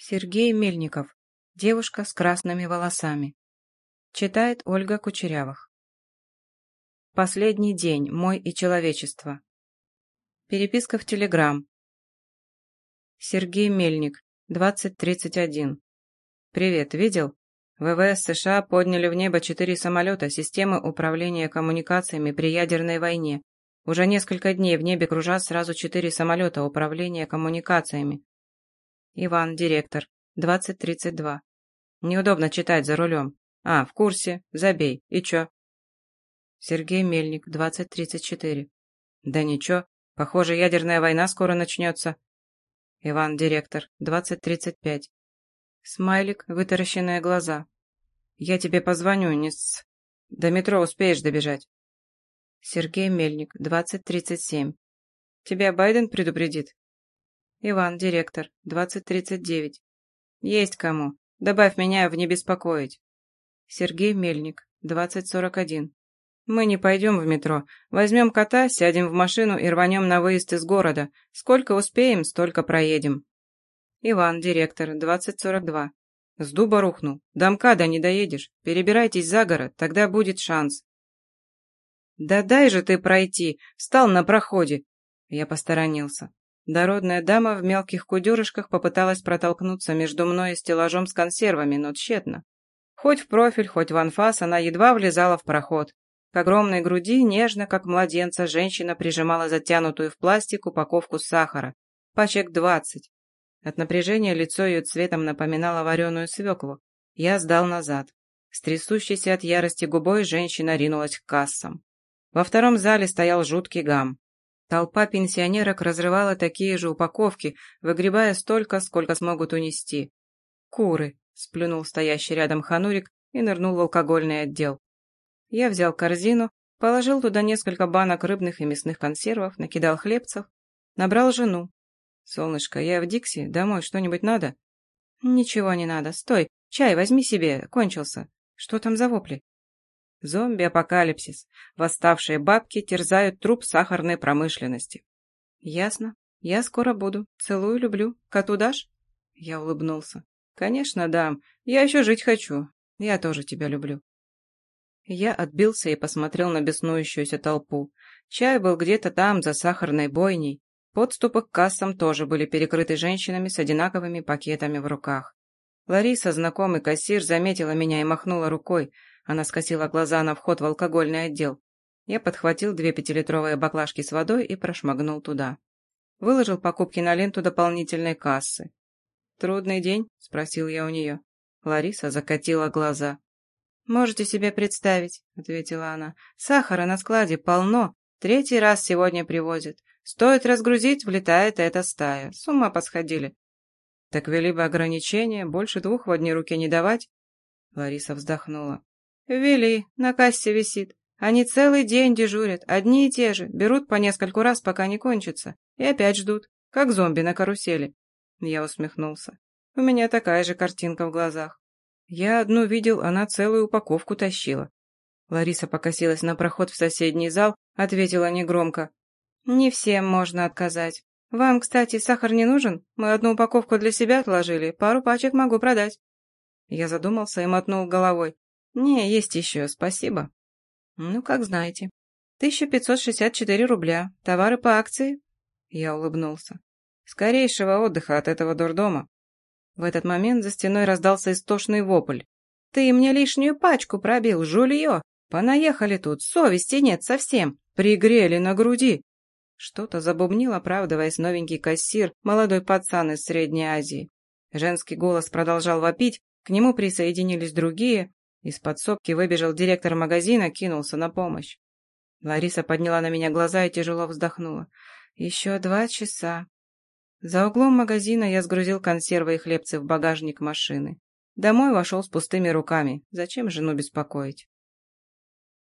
Сергей Мельников. Девушка с красными волосами. Читает Ольга Кучерявых. Последний день. Мой и человечество. Переписка в Телеграм. Сергей Мельник. 2031. Привет, видел? ВВС США подняли в небо четыре самолета системы управления коммуникациями при ядерной войне. Уже несколько дней в небе кружат сразу четыре самолета управления коммуникациями. Иван, директор. 2032. Неудобно читать за рулем. А, в курсе. Забей. И чё? Сергей Мельник, 2034. Да ничего. Похоже, ядерная война скоро начнется. Иван, директор. 2035. Смайлик, вытаращенные глаза. Я тебе позвоню, не с... До метро успеешь добежать. Сергей Мельник, 2037. Тебя Байден предупредит? Иван, директор, 2039. Есть кому. Добавь меня в «не беспокоить». Сергей Мельник, 2041. Мы не пойдем в метро. Возьмем кота, сядем в машину и рванем на выезд из города. Сколько успеем, столько проедем. Иван, директор, 2042. С дуба рухнул. До МКАДа не доедешь. Перебирайтесь за город, тогда будет шанс. Да дай же ты пройти. Встал на проходе. Я посторонился. Дородная дама в мелких кудюрышках попыталась протолкнуться между мной и стеллажом с консервами, но тщетно. Хоть в профиль, хоть в анфас она едва влезала в проход. К огромной груди, нежно, как младенца, женщина прижимала затянутую в пластик упаковку сахара. Пачек двадцать. От напряжения лицо ее цветом напоминало вареную свеклу. Я сдал назад. С трясущейся от ярости губой женщина ринулась к кассам. Во втором зале стоял жуткий гам. Толпа пенсионерок разрывала такие же упаковки, выгребая столько, сколько смогут унести. «Куры!» – сплюнул стоящий рядом ханурик и нырнул в алкогольный отдел. Я взял корзину, положил туда несколько банок рыбных и мясных консервов, накидал хлебцев, набрал жену. «Солнышко, я в Дикси, домой что-нибудь надо?» «Ничего не надо, стой, чай возьми себе, кончился. Что там за вопли?» Зомби-апокалипсис. Восставшие бабки терзают труп сахарной промышленности. Ясно. Я скоро буду. Целую, люблю. Коту дашь? Я улыбнулся. Конечно, дам. Я еще жить хочу. Я тоже тебя люблю. Я отбился и посмотрел на беснующуюся толпу. Чай был где-то там, за сахарной бойней. Подступы к кассам тоже были перекрыты женщинами с одинаковыми пакетами в руках. Лариса, знакомый кассир, заметила меня и махнула рукой. Она скосила глаза на вход в алкогольный отдел. Я подхватил две пятилитровые баклажки с водой и прошмыгнул туда. Выложил покупки на ленту дополнительной кассы. «Трудный день?» – спросил я у нее. Лариса закатила глаза. «Можете себе представить», – ответила она. «Сахара на складе полно. Третий раз сегодня привозят. Стоит разгрузить, влетает эта стая. С ума посходили». «Так вели бы ограничения, больше двух в одни руки не давать?» Лариса вздохнула. «Ввели, на кассе висит. Они целый день дежурят, одни и те же, берут по нескольку раз, пока не кончится, и опять ждут, как зомби на карусели». Я усмехнулся. У меня такая же картинка в глазах. Я одну видел, она целую упаковку тащила. Лариса покосилась на проход в соседний зал, ответила негромко. «Не всем можно отказать. Вам, кстати, сахар не нужен? Мы одну упаковку для себя отложили, пару пачек могу продать». Я задумался и мотнул головой. «Не, есть еще, спасибо». «Ну, как знаете. 1564 рубля. Товары по акции?» Я улыбнулся. «Скорейшего отдыха от этого дурдома». В этот момент за стеной раздался истошный вопль. «Ты мне лишнюю пачку пробил, жулье! Понаехали тут, совести нет совсем, пригрели на груди!» Что-то забубнил, оправдываясь новенький кассир, молодой пацан из Средней Азии. Женский голос продолжал вопить, к нему присоединились другие, из подсобки выбежал директор магазина, кинулся на помощь. Лариса подняла на меня глаза и тяжело вздохнула. «Еще два часа». За углом магазина я сгрузил консервы и хлебцы в багажник машины. Домой вошел с пустыми руками. Зачем жену беспокоить?